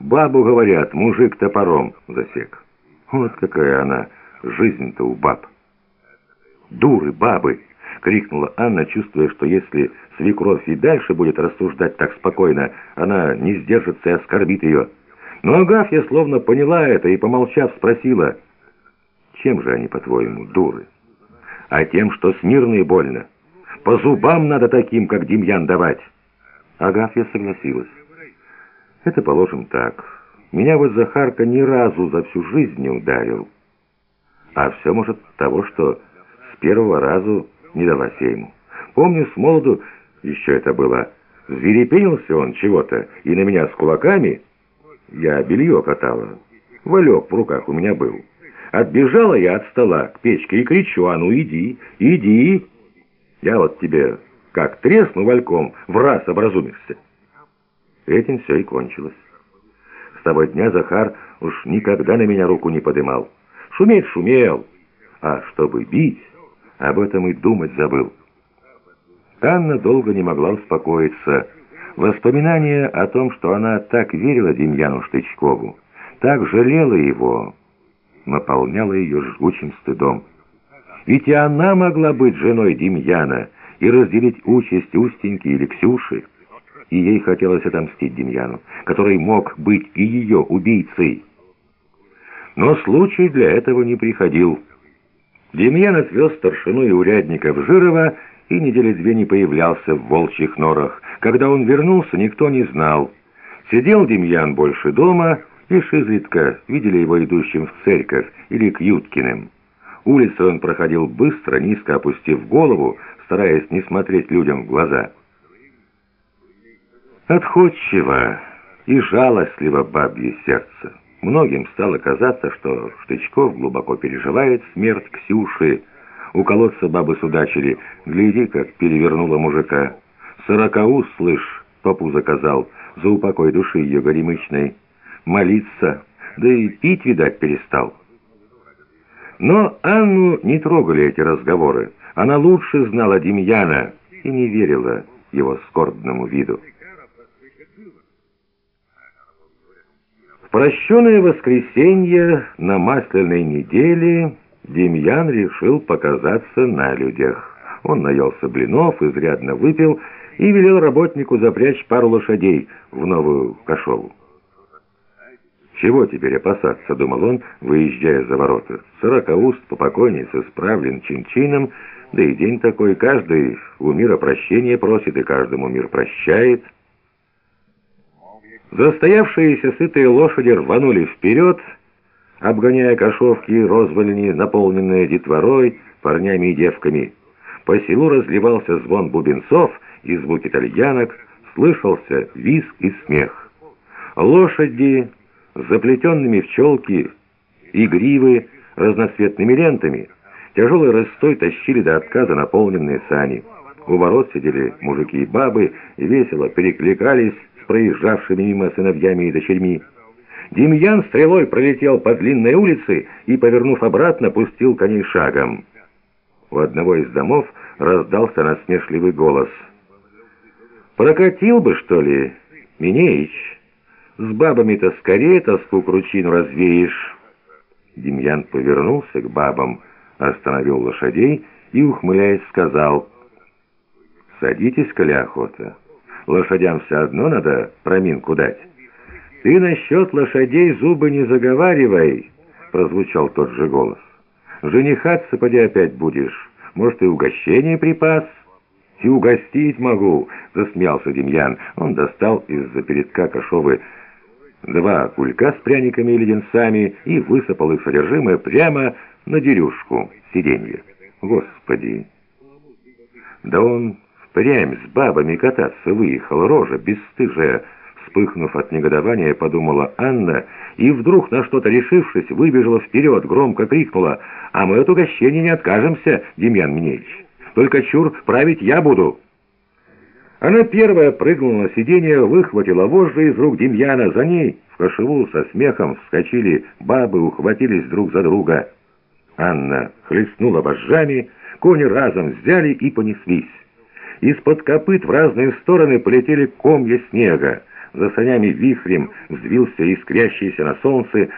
Бабу, говорят, мужик топором засек. Вот какая она, жизнь-то у баб. «Дуры, бабы!» — крикнула Анна, чувствуя, что если свекровь и дальше будет рассуждать так спокойно, она не сдержится и оскорбит ее. Но Агафья словно поняла это и, помолчав, спросила, «Чем же они, по-твоему, дуры?» «А тем, что смирно и больно. По зубам надо таким, как Демьян, давать». Агафья согласилась. «Это положим так. Меня вот Захарка ни разу за всю жизнь не ударил. А все может того, что с первого разу не далась ему. Помню, с молоду еще это было. Зверепенился он чего-то, и на меня с кулаками я белье катала. Валек в руках у меня был. Отбежала я от стола к печке и кричу, а ну иди, иди. Я вот тебе как тресну вальком, в раз образумишься. Этим все и кончилось. С того дня Захар уж никогда на меня руку не подымал. Шуметь шумел, а чтобы бить, об этом и думать забыл. Анна долго не могла успокоиться. Воспоминание о том, что она так верила Демьяну Штычкову, так жалела его, наполняло ее жгучим стыдом. Ведь и она могла быть женой Демьяна и разделить участь Устеньки или Ксюши. И ей хотелось отомстить Демьяну, который мог быть и ее убийцей. Но случай для этого не приходил. Демьян отвез старшину и урядника в Жирово и недели две не появлялся в волчьих норах. Когда он вернулся, никто не знал. Сидел Демьян больше дома, лишь изредка видели его идущим в церковь или к Юткиным. Улицу он проходил быстро, низко опустив голову, стараясь не смотреть людям в глаза. Отходчиво и жалостливо бабье сердце. Многим стало казаться, что Штычков глубоко переживает смерть Ксюши. У колодца бабы судачили. Гляди, как перевернула мужика. Сорокаус, слышь, попу заказал, за упокой души ее горемычной. Молиться, да и пить, видать, перестал. Но Анну не трогали эти разговоры. Она лучше знала Демьяна и не верила его скорбному виду. Прощенное воскресенье на масляной неделе Демьян решил показаться на людях. Он наелся блинов, изрядно выпил и велел работнику запрячь пару лошадей в новую кошову. «Чего теперь опасаться?» — думал он, выезжая за ворота. «Сорокауст попокойница справлен чин-чином, да и день такой, каждый у мира прощения просит и каждому мир прощает». Застоявшиеся сытые лошади рванули вперед, обгоняя кошовки розвальни, наполненные детворой, парнями и девками. По селу разливался звон бубенцов и звуки тальянок, слышался визг и смех. Лошади, заплетенными в челки и гривы разноцветными лентами, тяжелой рыстой тащили до отказа наполненные сани. У ворот сидели мужики и бабы, и весело перекликались, проезжавшими мимо сыновьями и дочерьми. Демьян стрелой пролетел по длинной улице и, повернув обратно, пустил коней шагом. У одного из домов раздался насмешливый голос. «Прокатил бы, что ли, Минеич? С бабами-то скорее тоску кручину развеешь». Демьян повернулся к бабам, остановил лошадей и, ухмыляясь, сказал, «Садитесь, коли охота». Лошадям все одно надо проминку дать. «Ты насчет лошадей зубы не заговаривай!» — прозвучал тот же голос. «Женихаться поди опять будешь. Может, и угощение припас?» «И угостить могу!» — засмеялся Демьян. Он достал из-за передка кошовы два кулька с пряниками и леденцами и высыпал их содержимое прямо на дерюшку сиденья. «Господи!» «Да он впрямь с бабами кататься выехала рожа, бесстыжая. Вспыхнув от негодования, подумала Анна, и вдруг, на что-то решившись, выбежала вперед, громко крикнула, «А мы от угощения не откажемся, Демьян Минеевич! Только чур, править я буду!» Она первая прыгнула на сиденье, выхватила вожжи из рук Демьяна. За ней в кошеву со смехом вскочили бабы, ухватились друг за друга. Анна хлестнула вожжами, кони разом взяли и понеслись. Из-под копыт в разные стороны полетели комья снега. За санями вихрем взвился искрящийся на солнце